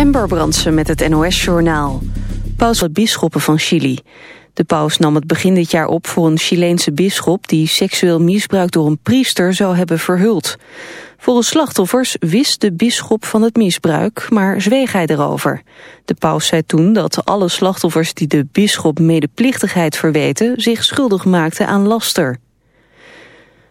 Ember Brandsen met het NOS-journaal. Paus de bisschoppen van Chili. De paus nam het begin dit jaar op voor een Chileense bisschop... die seksueel misbruik door een priester zou hebben verhuld. Volgens slachtoffers wist de bisschop van het misbruik, maar zweeg hij erover. De paus zei toen dat alle slachtoffers die de bisschop medeplichtigheid verweten... zich schuldig maakten aan laster.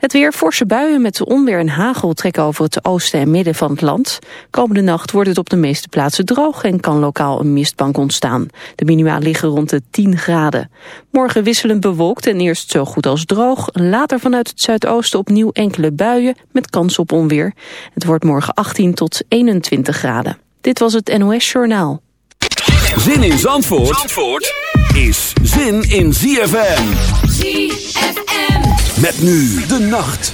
Het weer forse buien met onweer en hagel trekken over het oosten en midden van het land. Komende nacht wordt het op de meeste plaatsen droog en kan lokaal een mistbank ontstaan. De minima liggen rond de 10 graden. Morgen wisselend bewolkt en eerst zo goed als droog. Later vanuit het zuidoosten opnieuw enkele buien met kans op onweer. Het wordt morgen 18 tot 21 graden. Dit was het NOS Journaal. Zin in Zandvoort, Zandvoort is zin in ZFM. ZFM. Met nu de nacht.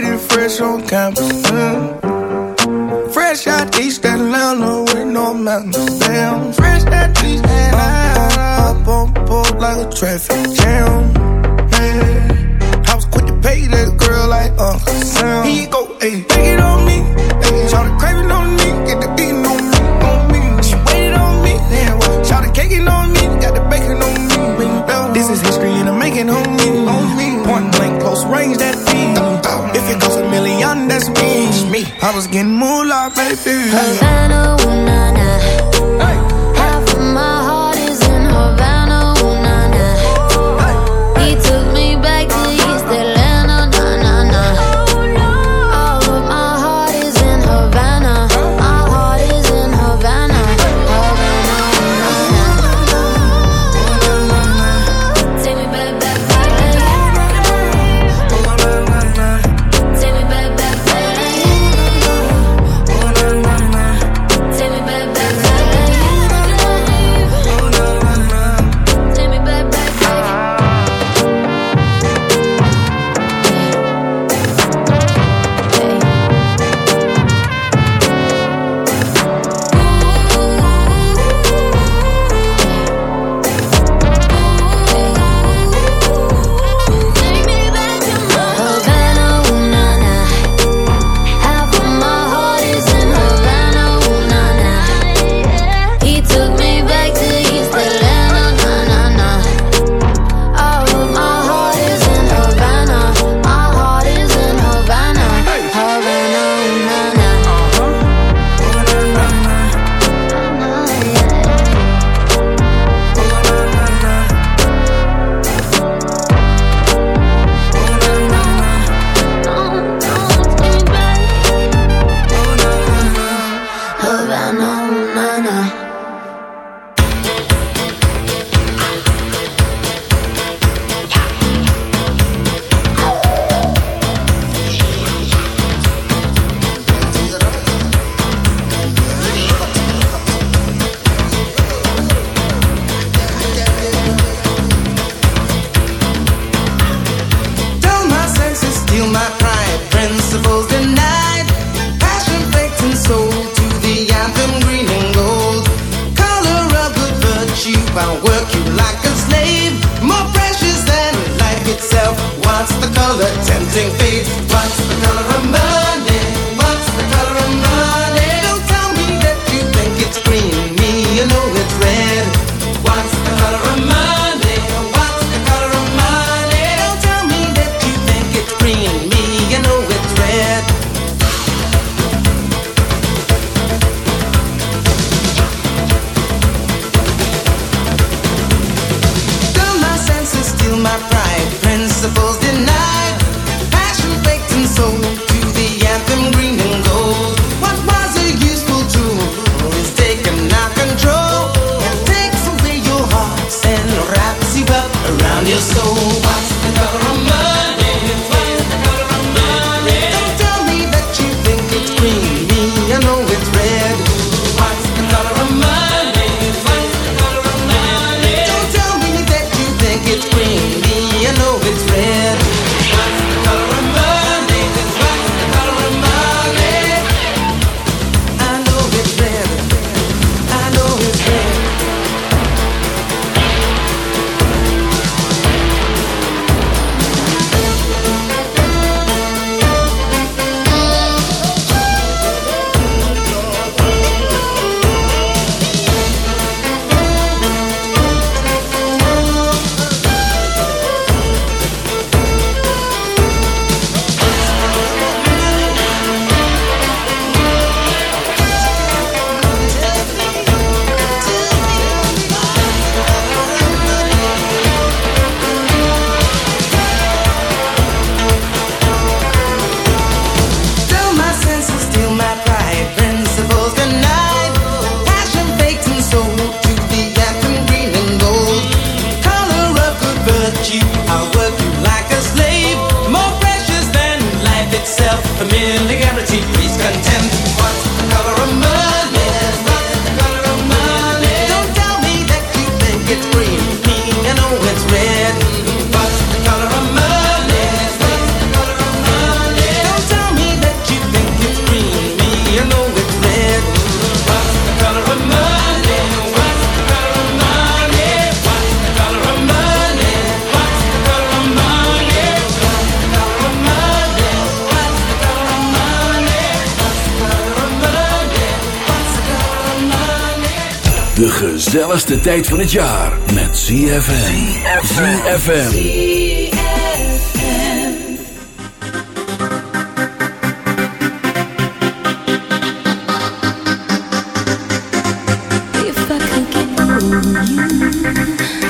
lady fresh on campus. Mm. Fresh out East Atlanta with no mountains. Damn, fresh out East Atlanta. Up, up on pole like a traffic jam. Man, I was quick to pay that girl like Uncle Sam. He go, ayy. it's me. I was getting moolah, baby. Havana, ooh, nah, nah. tijd van het jaar met ZFM. ZFM. If I could get over you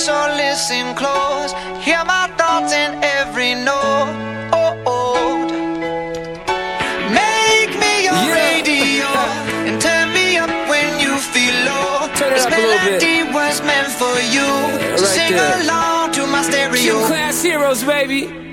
So listen close. Hear my thoughts in every note. Oh, oh. Make me your Yeah. radio and turn me up when you feel low. Turn it this up a little bit. was meant for you. so right sing there. along to my stereo. Gym class heroes, baby.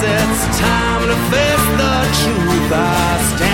guess it's time to face the truth. I stand.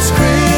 Scream.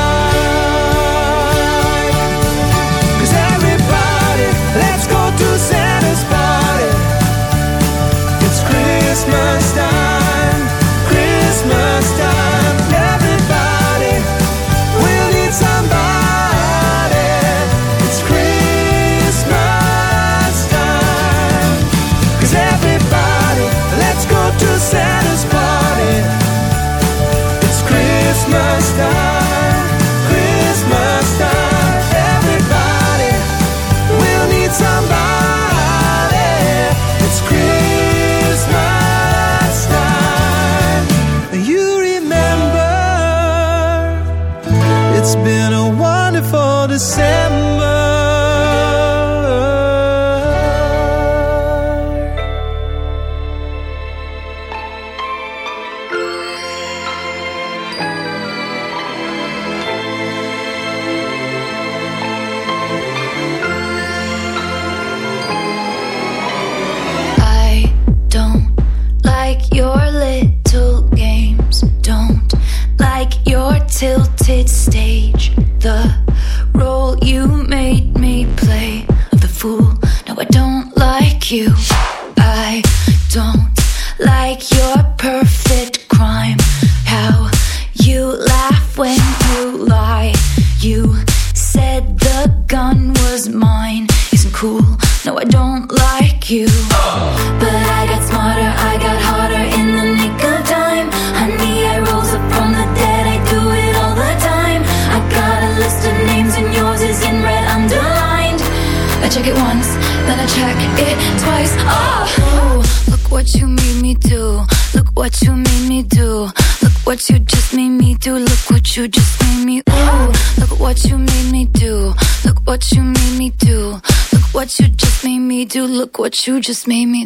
You just made me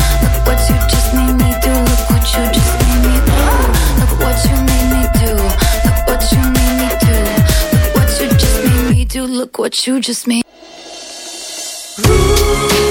Look what you just made. Some